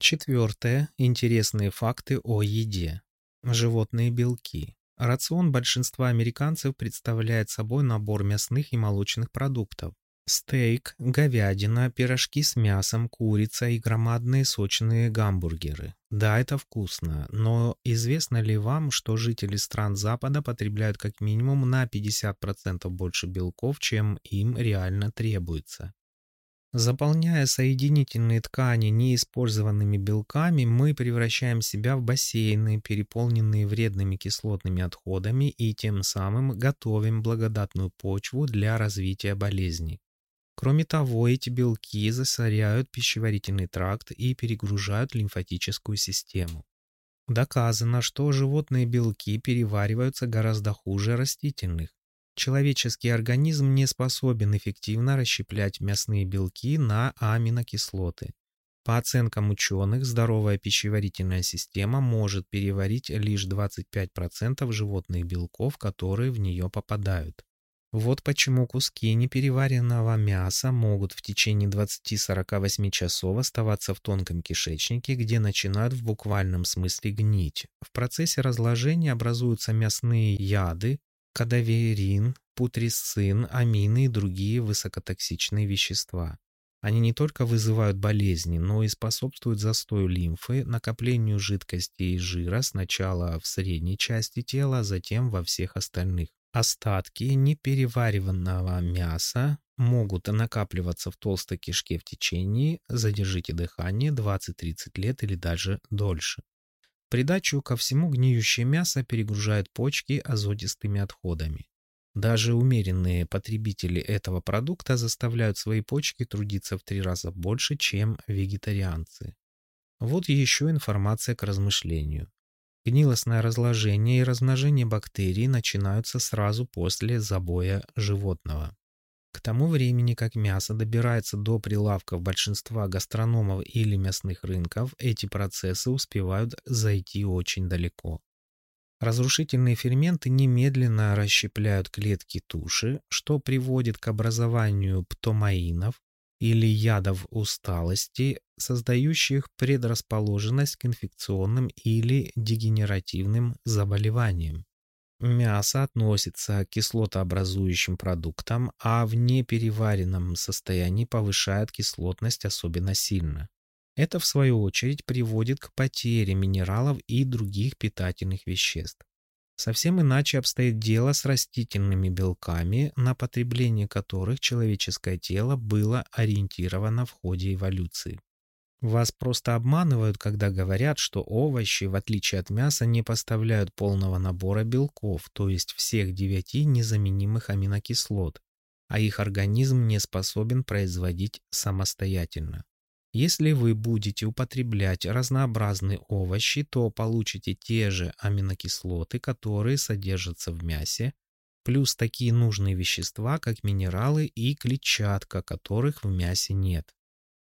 Четвертое. Интересные факты о еде. Животные белки. Рацион большинства американцев представляет собой набор мясных и молочных продуктов. Стейк, говядина, пирожки с мясом, курица и громадные сочные гамбургеры. Да, это вкусно, но известно ли вам, что жители стран Запада потребляют как минимум на 50% больше белков, чем им реально требуется? Заполняя соединительные ткани неиспользованными белками, мы превращаем себя в бассейны, переполненные вредными кислотными отходами и тем самым готовим благодатную почву для развития болезней. Кроме того, эти белки засоряют пищеварительный тракт и перегружают лимфатическую систему. Доказано, что животные белки перевариваются гораздо хуже растительных. Человеческий организм не способен эффективно расщеплять мясные белки на аминокислоты. По оценкам ученых, здоровая пищеварительная система может переварить лишь 25% животных белков, которые в нее попадают. Вот почему куски непереваренного мяса могут в течение 20-48 часов оставаться в тонком кишечнике, где начинают в буквальном смысле гнить. В процессе разложения образуются мясные яды, кадаверин, путрисцин, амины и другие высокотоксичные вещества. Они не только вызывают болезни, но и способствуют застою лимфы, накоплению жидкости и жира сначала в средней части тела, а затем во всех остальных. Остатки неперевариванного мяса могут накапливаться в толстой кишке в течение, задержите дыхание, 20-30 лет или даже дольше придачу ко всему гниющее мясо перегружает почки азотистыми отходами. Даже умеренные потребители этого продукта заставляют свои почки трудиться в три раза больше, чем вегетарианцы. Вот еще информация к размышлению. Гнилостное разложение и размножение бактерий начинаются сразу после забоя животного. К тому времени, как мясо добирается до прилавков большинства гастрономов или мясных рынков, эти процессы успевают зайти очень далеко. Разрушительные ферменты немедленно расщепляют клетки туши, что приводит к образованию птомаинов или ядов усталости, создающих предрасположенность к инфекционным или дегенеративным заболеваниям. Мясо относится к кислотообразующим продуктам, а в непереваренном состоянии повышает кислотность особенно сильно. Это, в свою очередь, приводит к потере минералов и других питательных веществ. Совсем иначе обстоит дело с растительными белками, на потребление которых человеческое тело было ориентировано в ходе эволюции. Вас просто обманывают, когда говорят, что овощи, в отличие от мяса, не поставляют полного набора белков, то есть всех девяти незаменимых аминокислот, а их организм не способен производить самостоятельно. Если вы будете употреблять разнообразные овощи, то получите те же аминокислоты, которые содержатся в мясе, плюс такие нужные вещества, как минералы и клетчатка, которых в мясе нет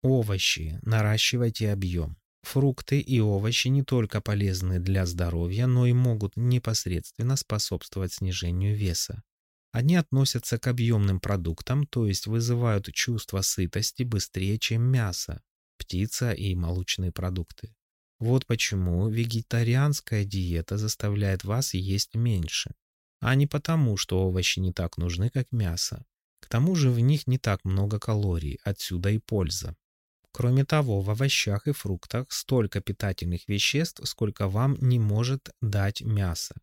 овощи, наращивайте объем. Фрукты и овощи не только полезны для здоровья, но и могут непосредственно способствовать снижению веса. Они относятся к объемным продуктам, то есть вызывают чувство сытости быстрее, чем мясо, птица и молочные продукты. Вот почему вегетарианская диета заставляет вас есть меньше, а не потому, что овощи не так нужны, как мясо. К тому же в них не так много калорий, отсюда и польза. Кроме того, в овощах и фруктах столько питательных веществ, сколько вам не может дать мясо.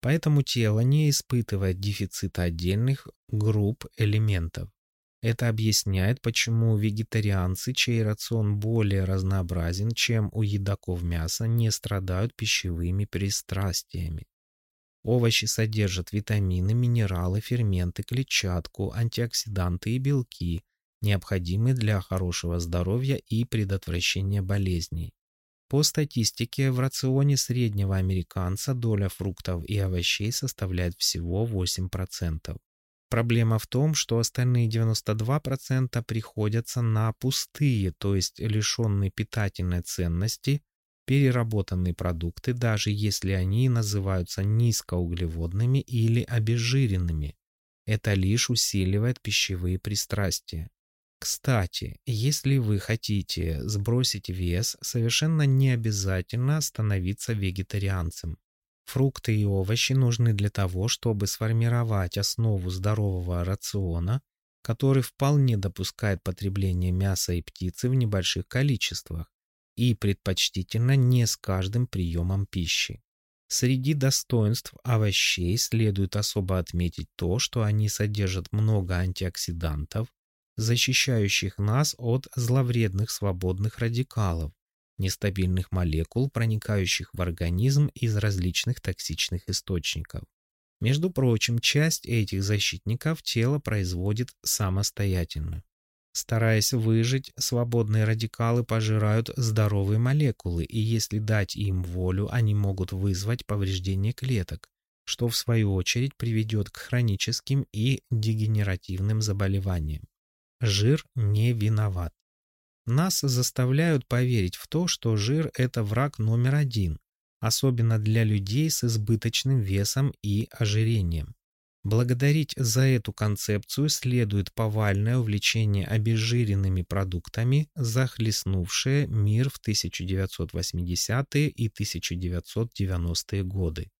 Поэтому тело не испытывает дефицита отдельных групп элементов. Это объясняет, почему вегетарианцы, чей рацион более разнообразен, чем у едоков мяса, не страдают пищевыми пристрастиями. Овощи содержат витамины, минералы, ферменты, клетчатку, антиоксиданты и белки, необходимы для хорошего здоровья и предотвращения болезней. По статистике, в рационе среднего американца доля фруктов и овощей составляет всего 8%. Проблема в том, что остальные 92% приходятся на пустые, то есть лишенные питательной ценности, переработанные продукты, даже если они называются низкоуглеводными или обезжиренными. Это лишь усиливает пищевые пристрастия. Кстати, если вы хотите сбросить вес, совершенно не обязательно становиться вегетарианцем. Фрукты и овощи нужны для того, чтобы сформировать основу здорового рациона, который вполне допускает потребление мяса и птицы в небольших количествах и предпочтительно не с каждым приемом пищи. Среди достоинств овощей следует особо отметить то, что они содержат много антиоксидантов, защищающих нас от зловредных свободных радикалов, нестабильных молекул, проникающих в организм из различных токсичных источников. Между прочим, часть этих защитников тело производит самостоятельно. Стараясь выжить, свободные радикалы пожирают здоровые молекулы, и если дать им волю, они могут вызвать повреждение клеток, что в свою очередь приведет к хроническим и дегенеративным заболеваниям. Жир не виноват. Нас заставляют поверить в то, что жир – это враг номер один, особенно для людей с избыточным весом и ожирением. Благодарить за эту концепцию следует повальное увлечение обезжиренными продуктами, захлестнувшее мир в 1980-е и 1990-е годы.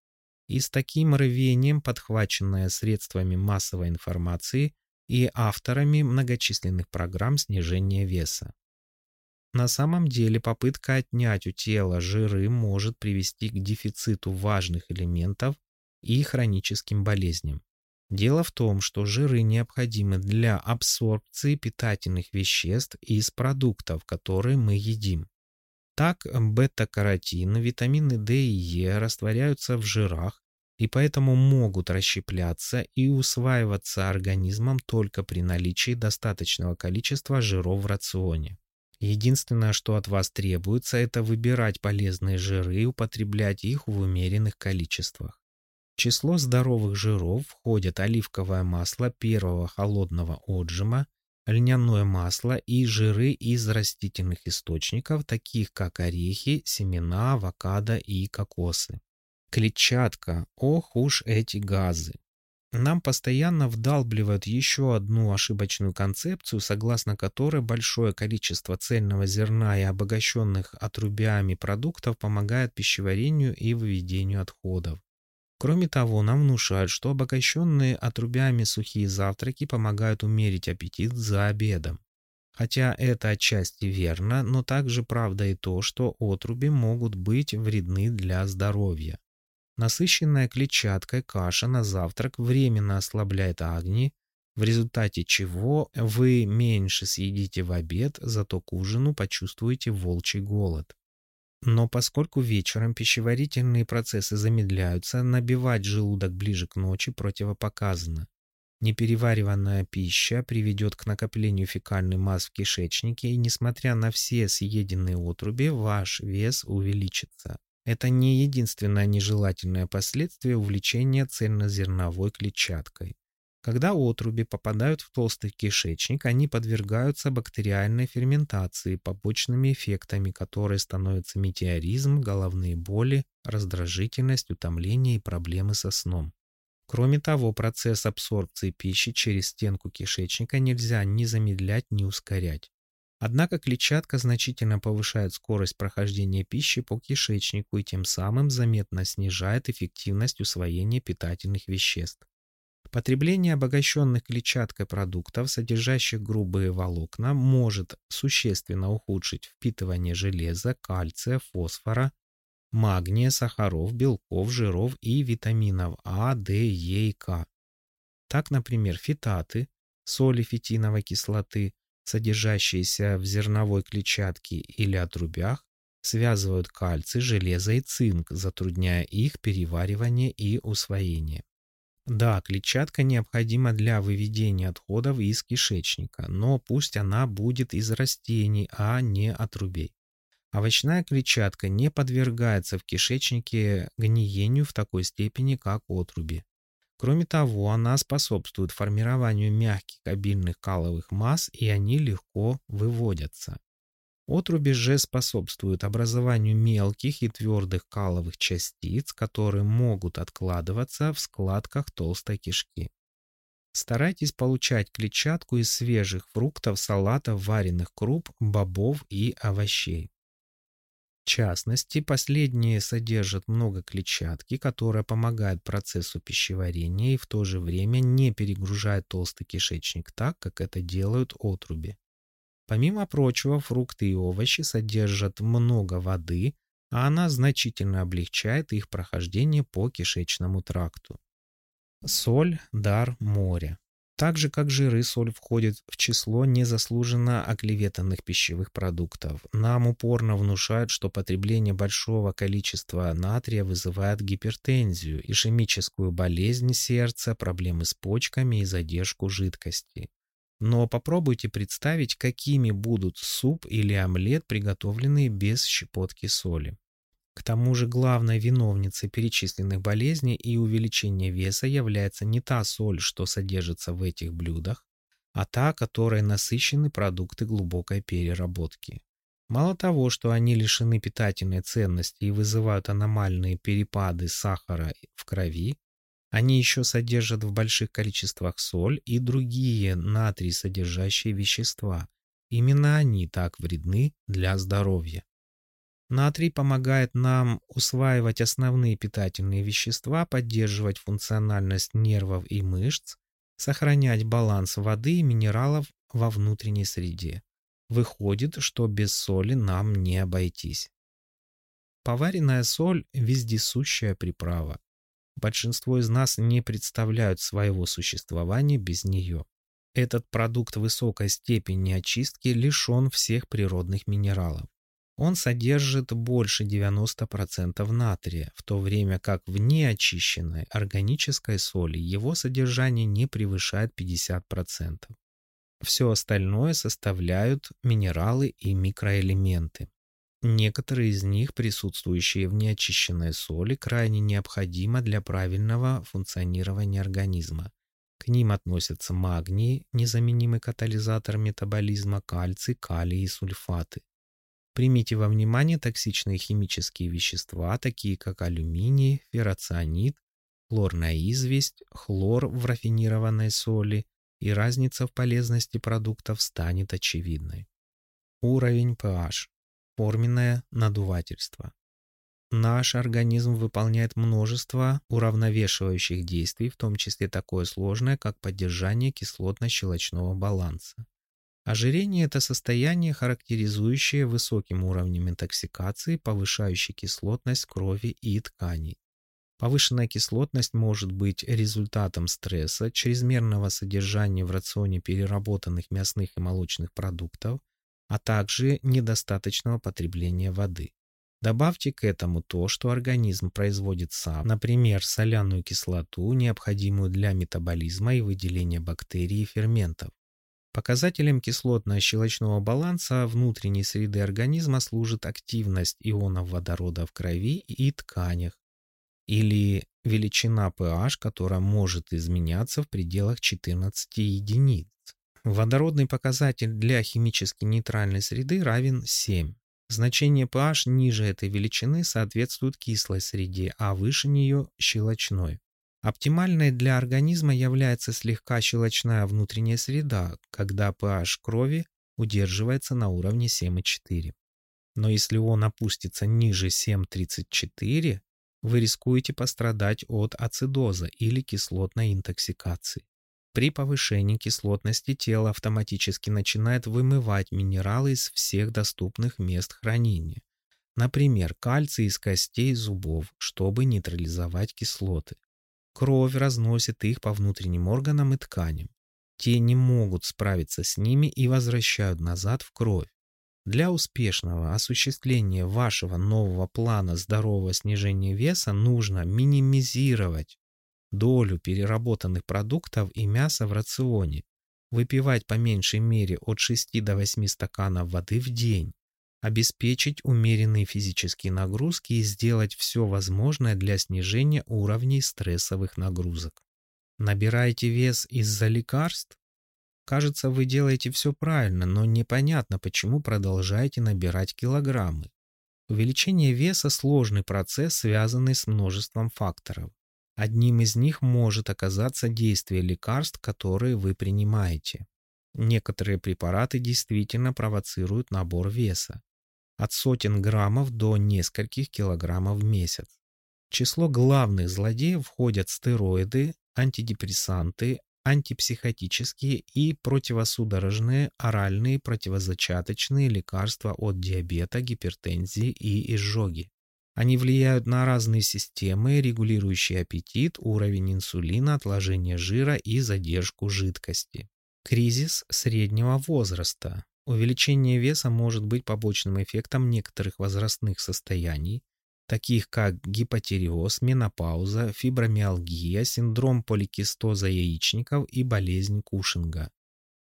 И с таким рвением подхваченное средствами массовой информации – и авторами многочисленных программ снижения веса. На самом деле попытка отнять у тела жиры может привести к дефициту важных элементов и хроническим болезням. Дело в том, что жиры необходимы для абсорбции питательных веществ из продуктов, которые мы едим. Так, бета-каротин, витамины D и E растворяются в жирах и поэтому могут расщепляться и усваиваться организмом только при наличии достаточного количества жиров в рационе. Единственное, что от вас требуется, это выбирать полезные жиры и употреблять их в умеренных количествах. В число здоровых жиров входят оливковое масло первого холодного отжима, льняное масло и жиры из растительных источников, таких как орехи, семена, авокадо и кокосы клетчатка, ох уж эти газы. Нам постоянно вдалбливают еще одну ошибочную концепцию, согласно которой большое количество цельного зерна и обогащенных отрубями продуктов помогает пищеварению и выведению отходов. Кроме того, нам внушают, что обогащенные отрубями сухие завтраки помогают умерить аппетит за обедом. Хотя это отчасти верно, но также правда и то, что отруби могут быть вредны для здоровья. Насыщенная клетчаткой каша на завтрак временно ослабляет огни, в результате чего вы меньше съедите в обед, зато к ужину почувствуете волчий голод. Но поскольку вечером пищеварительные процессы замедляются, набивать желудок ближе к ночи противопоказано. Неперевариванная пища приведет к накоплению фекальной масс в кишечнике, и несмотря на все съеденные отруби, ваш вес увеличится. Это не единственное нежелательное последствие увлечения цельнозерновой клетчаткой. Когда отруби попадают в толстый кишечник, они подвергаются бактериальной ферментации, побочными эффектами которой становятся метеоризм, головные боли, раздражительность, утомление и проблемы со сном. Кроме того, процесс абсорбции пищи через стенку кишечника нельзя ни замедлять, ни ускорять. Однако клетчатка значительно повышает скорость прохождения пищи по кишечнику и тем самым заметно снижает эффективность усвоения питательных веществ. Потребление обогащенных клетчаткой продуктов, содержащих грубые волокна, может существенно ухудшить впитывание железа, кальция, фосфора, магния, сахаров, белков, жиров и витаминов А, Д, Е и К. Так, например, фитаты, соли фитиновой кислоты, содержащиеся в зерновой клетчатке или отрубях, связывают кальций, железо и цинк, затрудняя их переваривание и усвоение. Да, клетчатка необходима для выведения отходов из кишечника, но пусть она будет из растений, а не отрубей. Овощная клетчатка не подвергается в кишечнике гниению в такой степени, как отруби. Кроме того, она способствует формированию мягких обильных каловых масс, и они легко выводятся. Отруби же способствуют образованию мелких и твердых каловых частиц, которые могут откладываться в складках толстой кишки. Старайтесь получать клетчатку из свежих фруктов, салатов, вареных круп, бобов и овощей частности, последние содержат много клетчатки, которая помогает процессу пищеварения и в то же время не перегружает толстый кишечник так, как это делают отруби. Помимо прочего, фрукты и овощи содержат много воды, а она значительно облегчает их прохождение по кишечному тракту. Соль – дар моря так же как жиры, соль входит в число незаслуженно оклеветанных пищевых продуктов. Нам упорно внушают, что потребление большого количества натрия вызывает гипертензию, ишемическую болезнь сердца, проблемы с почками и задержку жидкости. Но попробуйте представить, какими будут суп или омлет, приготовленные без щепотки соли. К тому же главной виновницей перечисленных болезней и увеличения веса является не та соль, что содержится в этих блюдах, а та, которой насыщены продукты глубокой переработки. Мало того, что они лишены питательной ценности и вызывают аномальные перепады сахара в крови, они еще содержат в больших количествах соль и другие натрий содержащие вещества. Именно они так вредны для здоровья. Натрий помогает нам усваивать основные питательные вещества, поддерживать функциональность нервов и мышц, сохранять баланс воды и минералов во внутренней среде. Выходит, что без соли нам не обойтись. Поваренная соль – вездесущая приправа. Большинство из нас не представляют своего существования без нее. Этот продукт высокой степени очистки лишен всех природных минералов. Он содержит больше 90% натрия, в то время как в неочищенной органической соли его содержание не превышает 50%. Все остальное составляют минералы и микроэлементы. Некоторые из них, присутствующие в неочищенной соли, крайне необходимы для правильного функционирования организма. К ним относятся магний, незаменимый катализатор метаболизма, кальций, калий и сульфаты. Примите во внимание токсичные химические вещества, такие как алюминий, ферроцианид, хлорная известь, хлор в рафинированной соли, и разница в полезности продуктов станет очевидной. Уровень pH. Форменное надувательство. Наш организм выполняет множество уравновешивающих действий, в том числе такое сложное, как поддержание кислотно-щелочного баланса. Ожирение – это состояние, характеризующее высоким уровнем интоксикации, повышающей кислотность крови и тканей. Повышенная кислотность может быть результатом стресса, чрезмерного содержания в рационе переработанных мясных и молочных продуктов, а также недостаточного потребления воды. Добавьте к этому то, что организм производит сам, например, соляную кислоту, необходимую для метаболизма и выделения бактерий и ферментов. Показателем кислотно-щелочного баланса внутренней среды организма служит активность ионов водорода в крови и тканях, или величина pH, которая может изменяться в пределах 14 единиц. Водородный показатель для химически нейтральной среды равен 7. Значение pH ниже этой величины соответствует кислой среде, а выше нее – щелочной. Оптимальной для организма является слегка щелочная внутренняя среда, когда pH крови удерживается на уровне 7,4. Но если он опустится ниже 7,34, вы рискуете пострадать от ацидоза или кислотной интоксикации. При повышении кислотности тело автоматически начинает вымывать минералы из всех доступных мест хранения, например, кальций из костей и зубов, чтобы нейтрализовать кислоты. Кровь разносит их по внутренним органам и тканям. Те не могут справиться с ними и возвращают назад в кровь. Для успешного осуществления вашего нового плана здорового снижения веса нужно минимизировать долю переработанных продуктов и мяса в рационе, выпивать по меньшей мере от 6 до 8 стаканов воды в день, обеспечить умеренные физические нагрузки и сделать все возможное для снижения уровней стрессовых нагрузок. Набираете вес из-за лекарств? Кажется, вы делаете все правильно, но непонятно, почему продолжаете набирать килограммы. Увеличение веса – сложный процесс, связанный с множеством факторов. Одним из них может оказаться действие лекарств, которые вы принимаете. Некоторые препараты действительно провоцируют набор веса от сотен граммов до нескольких килограммов в месяц. В число главных злодеев входят стероиды, антидепрессанты, антипсихотические и противосудорожные оральные противозачаточные лекарства от диабета, гипертензии и изжоги. Они влияют на разные системы, регулирующие аппетит, уровень инсулина, отложение жира и задержку жидкости. Кризис среднего возраста Увеличение веса может быть побочным эффектом некоторых возрастных состояний, таких как гипотереоз, менопауза, фибромиалгия, синдром поликистоза яичников и болезнь Кушинга.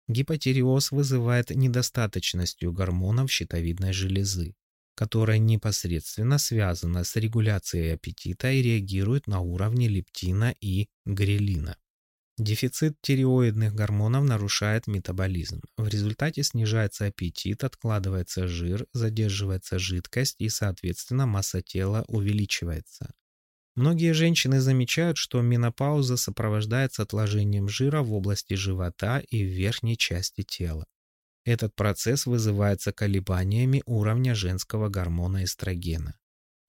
Гипотереоз вызывает недостаточностью гормонов щитовидной железы, которая непосредственно связана с регуляцией аппетита и реагирует на уровни лептина и грелина. Дефицит тиреоидных гормонов нарушает метаболизм. В результате снижается аппетит, откладывается жир, задерживается жидкость и, соответственно, масса тела увеличивается. Многие женщины замечают, что менопауза сопровождается отложением жира в области живота и в верхней части тела. Этот процесс вызывается колебаниями уровня женского гормона эстрогена.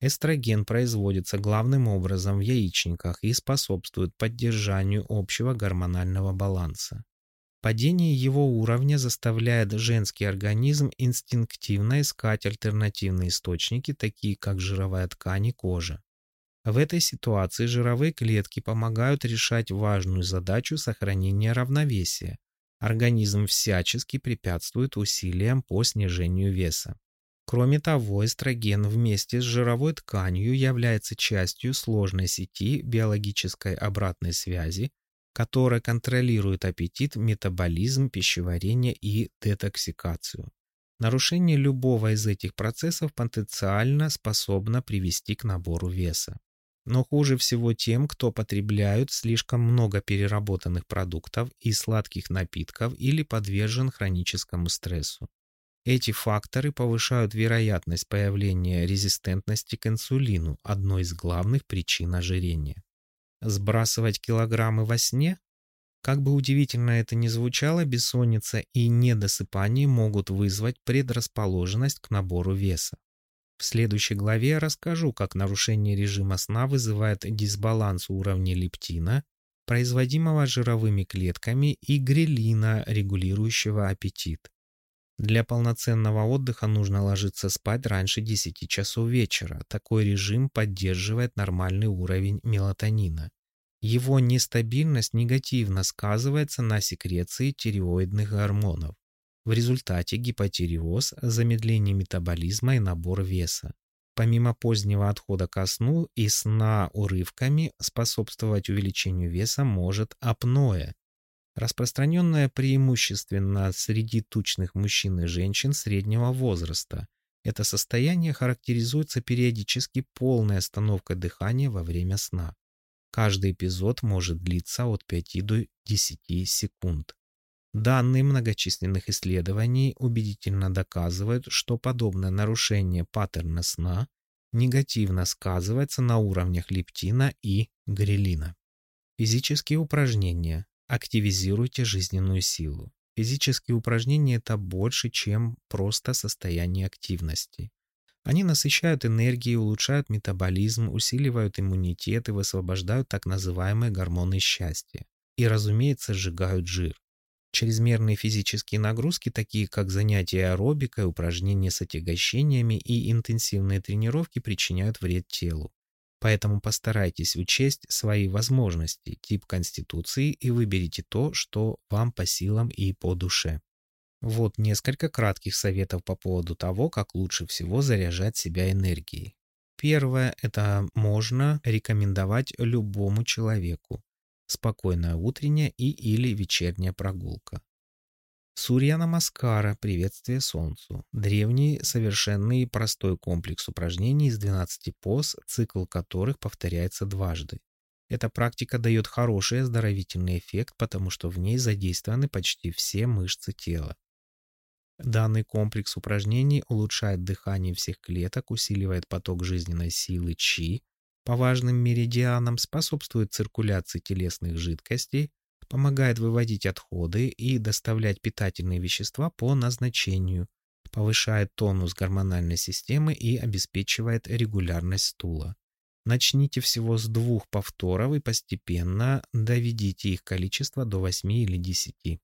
Эстроген производится главным образом в яичниках и способствует поддержанию общего гормонального баланса. Падение его уровня заставляет женский организм инстинктивно искать альтернативные источники, такие как жировая ткань и кожа. В этой ситуации жировые клетки помогают решать важную задачу сохранения равновесия. Организм всячески препятствует усилиям по снижению веса. Кроме того, эстроген вместе с жировой тканью является частью сложной сети биологической обратной связи, которая контролирует аппетит, метаболизм, пищеварение и детоксикацию. Нарушение любого из этих процессов потенциально способно привести к набору веса. Но хуже всего тем, кто потребляют слишком много переработанных продуктов и сладких напитков или подвержен хроническому стрессу. Эти факторы повышают вероятность появления резистентности к инсулину, одной из главных причин ожирения. Сбрасывать килограммы во сне? Как бы удивительно это ни звучало, бессонница и недосыпание могут вызвать предрасположенность к набору веса. В следующей главе я расскажу, как нарушение режима сна вызывает дисбаланс уровня лептина, производимого жировыми клетками, и грелина, регулирующего аппетит. Для полноценного отдыха нужно ложиться спать раньше 10 часов вечера. Такой режим поддерживает нормальный уровень мелатонина. Его нестабильность негативно сказывается на секреции тиреоидных гормонов. В результате гипотиреоз, замедление метаболизма и набор веса. Помимо позднего отхода ко сну и сна урывками, способствовать увеличению веса может апноэ, Распространенное преимущественно среди тучных мужчин и женщин среднего возраста. Это состояние характеризуется периодически полной остановкой дыхания во время сна. Каждый эпизод может длиться от 5 до 10 секунд. Данные многочисленных исследований убедительно доказывают, что подобное нарушение паттерна сна негативно сказывается на уровнях лептина и грелина. Физические упражнения, активизируйте жизненную силу. Физические упражнения – это больше, чем просто состояние активности. Они насыщают энергией, улучшают метаболизм, усиливают иммунитет и высвобождают так называемые гормоны счастья. И, разумеется, сжигают жир. Чрезмерные физические нагрузки, такие как занятия аэробикой, упражнения с отягощениями и интенсивные тренировки, причиняют вред телу. Поэтому постарайтесь учесть свои возможности, тип конституции и выберите то, что вам по силам и по душе. Вот несколько кратких советов по поводу того, как лучше всего заряжать себя энергией. Первое – это можно рекомендовать любому человеку. Спокойная утренняя и или вечерняя прогулка. Сурьяна Маскара, приветствие Солнцу. Древний, совершенный и простой комплекс упражнений из 12 поз, цикл которых повторяется дважды. Эта практика дает хороший оздоровительный эффект, потому что в ней задействованы почти все мышцы тела. Данный комплекс упражнений улучшает дыхание всех клеток, усиливает поток жизненной силы чи, по важным меридианам способствует циркуляции телесных жидкостей, помогает выводить отходы и доставлять питательные вещества по назначению, повышает тонус гормональной системы и обеспечивает регулярность стула. Начните всего с двух повторов и постепенно доведите их количество до 8 или 10.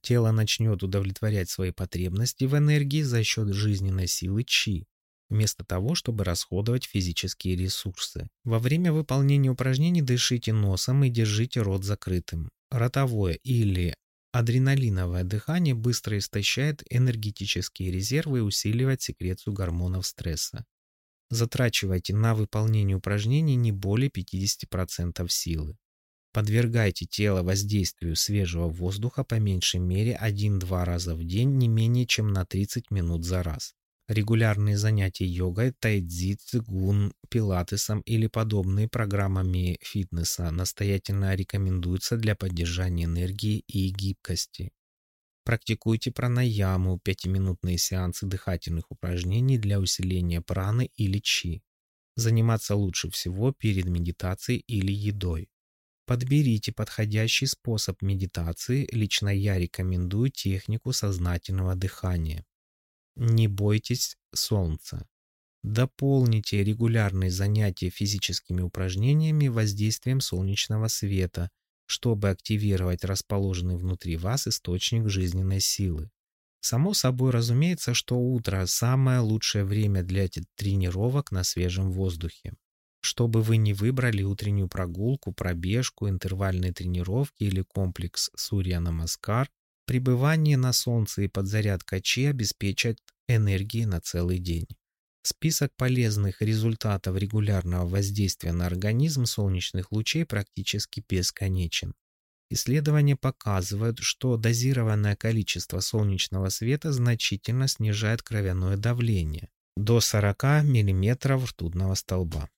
Тело начнет удовлетворять свои потребности в энергии за счет жизненной силы чи, вместо того, чтобы расходовать физические ресурсы. Во время выполнения упражнений дышите носом и держите рот закрытым ротовое или адреналиновое дыхание быстро истощает энергетические резервы и усиливает секрецию гормонов стресса. Затрачивайте на выполнение упражнений не более 50% силы. Подвергайте тело воздействию свежего воздуха по меньшей мере 1-2 раза в день не менее чем на 30 минут за раз. Регулярные занятия йогой, тайцзи, гун, пилатесом или подобные программами фитнеса настоятельно рекомендуются для поддержания энергии и гибкости. Практикуйте пранаяму, пятиминутные сеансы дыхательных упражнений для усиления праны или чи. Заниматься лучше всего перед медитацией или едой. Подберите подходящий способ медитации, лично я рекомендую технику сознательного дыхания. Не бойтесь солнца. Дополните регулярные занятия физическими упражнениями воздействием солнечного света, чтобы активировать расположенный внутри вас источник жизненной силы. Само собой разумеется, что утро – самое лучшее время для тренировок на свежем воздухе. Чтобы вы не выбрали утреннюю прогулку, пробежку, интервальные тренировки или комплекс Сурья Намаскар, Пребывание на солнце и подзарядка Чи обеспечат энергии на целый день. Список полезных результатов регулярного воздействия на организм солнечных лучей практически бесконечен. Исследования показывают, что дозированное количество солнечного света значительно снижает кровяное давление до 40 мм ртутного столба.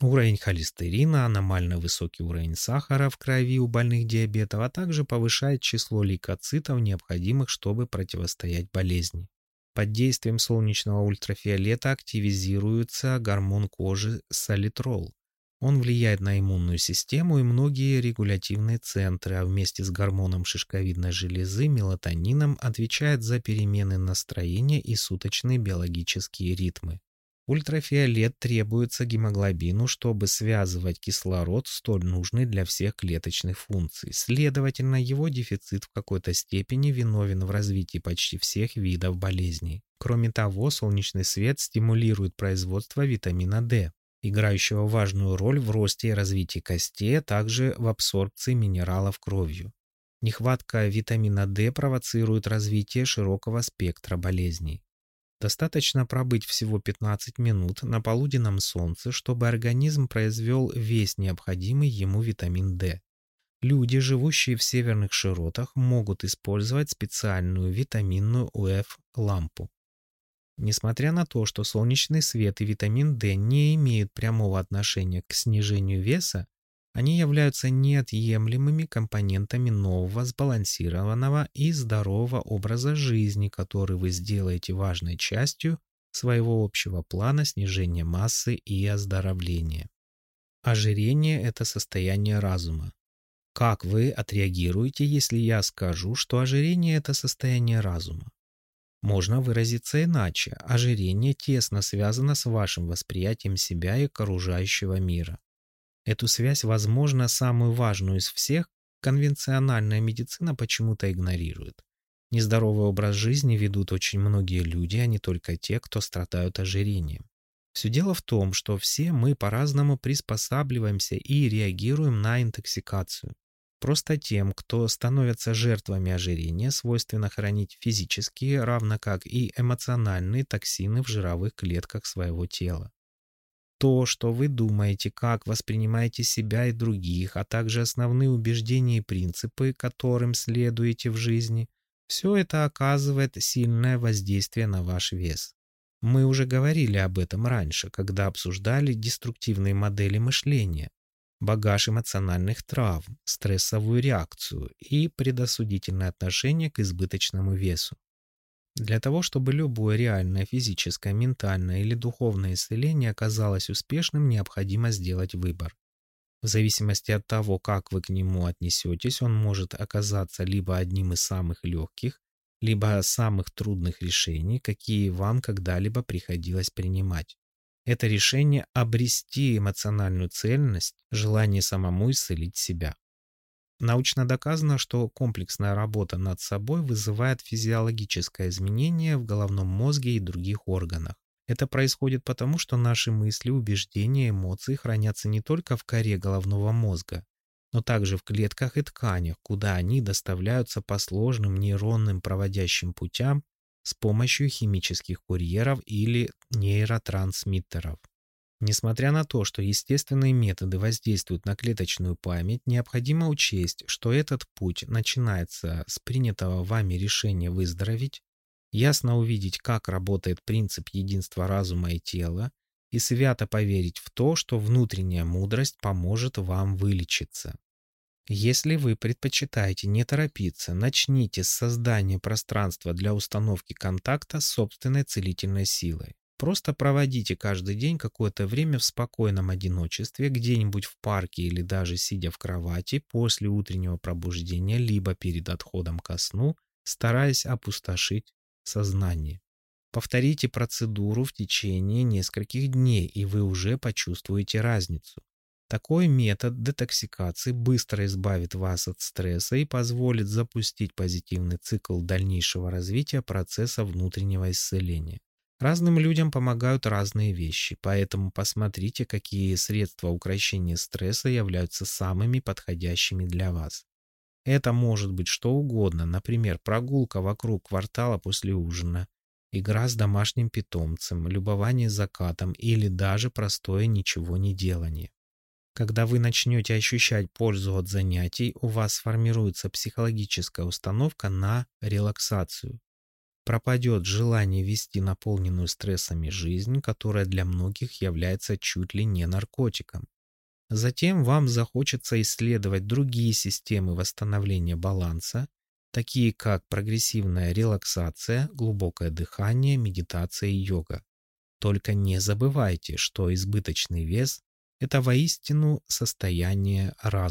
Уровень холестерина, аномально высокий уровень сахара в крови у больных диабетов, а также повышает число лейкоцитов, необходимых, чтобы противостоять болезни. Под действием солнечного ультрафиолета активизируется гормон кожи солитрол. Он влияет на иммунную систему и многие регулятивные центры, а вместе с гормоном шишковидной железы мелатонином отвечает за перемены настроения и суточные биологические ритмы. Ультрафиолет требуется гемоглобину, чтобы связывать кислород, столь нужный для всех клеточных функций. Следовательно, его дефицит в какой-то степени виновен в развитии почти всех видов болезней. Кроме того, солнечный свет стимулирует производство витамина D, играющего важную роль в росте и развитии костей, а также в абсорбции минералов кровью. Нехватка витамина D провоцирует развитие широкого спектра болезней. Достаточно пробыть всего 15 минут на полуденном солнце, чтобы организм произвел весь необходимый ему витамин D. Люди, живущие в северных широтах, могут использовать специальную витаминную УФ-лампу. Несмотря на то, что солнечный свет и витамин D не имеют прямого отношения к снижению веса, они являются неотъемлемыми компонентами нового, сбалансированного и здорового образа жизни, который вы сделаете важной частью своего общего плана снижения массы и оздоровления. Ожирение – это состояние разума. Как вы отреагируете, если я скажу, что ожирение – это состояние разума? Можно выразиться иначе. Ожирение тесно связано с вашим восприятием себя и окружающего мира. Эту связь, возможно, самую важную из всех, конвенциональная медицина почему-то игнорирует. Нездоровый образ жизни ведут очень многие люди, а не только те, кто страдают ожирением. Все дело в том, что все мы по-разному приспосабливаемся и реагируем на интоксикацию. Просто тем, кто становится жертвами ожирения, свойственно хранить физические, равно как и эмоциональные токсины в жировых клетках своего тела то, что вы думаете, как воспринимаете себя и других, а также основные убеждения и принципы, которым следуете в жизни, все это оказывает сильное воздействие на ваш вес. Мы уже говорили об этом раньше, когда обсуждали деструктивные модели мышления, багаж эмоциональных травм, стрессовую реакцию и предосудительное отношение к избыточному весу. Для того, чтобы любое реальное физическое, ментальное или духовное исцеление оказалось успешным, необходимо сделать выбор. В зависимости от того, как вы к нему отнесетесь, он может оказаться либо одним из самых легких, либо самых трудных решений, какие вам когда-либо приходилось принимать. Это решение обрести эмоциональную цельность, желание самому исцелить себя. Научно доказано, что комплексная работа над собой вызывает физиологическое изменение в головном мозге и других органах. Это происходит потому, что наши мысли, убеждения, эмоции хранятся не только в коре головного мозга, но также в клетках и тканях, куда они доставляются по сложным нейронным проводящим путям с помощью химических курьеров или нейротрансмиттеров. Несмотря на то, что естественные методы воздействуют на клеточную память, необходимо учесть, что этот путь начинается с принятого вами решения выздороветь, ясно увидеть, как работает принцип единства разума и тела, и свято поверить в то, что внутренняя мудрость поможет вам вылечиться. Если вы предпочитаете не торопиться, начните с создания пространства для установки контакта с собственной целительной силой. Просто проводите каждый день какое-то время в спокойном одиночестве, где-нибудь в парке или даже сидя в кровати после утреннего пробуждения, либо перед отходом ко сну, стараясь опустошить сознание. Повторите процедуру в течение нескольких дней, и вы уже почувствуете разницу. Такой метод детоксикации быстро избавит вас от стресса и позволит запустить позитивный цикл дальнейшего развития процесса внутреннего исцеления. Разным людям помогают разные вещи, поэтому посмотрите, какие средства укращения стресса являются самыми подходящими для вас. Это может быть что угодно, например, прогулка вокруг квартала после ужина, игра с домашним питомцем, любование закатом или даже простое ничего не делание. Когда вы начнете ощущать пользу от занятий, у вас сформируется психологическая установка на релаксацию пропадет желание вести наполненную стрессами жизнь, которая для многих является чуть ли не наркотиком. Затем вам захочется исследовать другие системы восстановления баланса, такие как прогрессивная релаксация, глубокое дыхание, медитация и йога. Только не забывайте, что избыточный вес – это воистину состояние разума.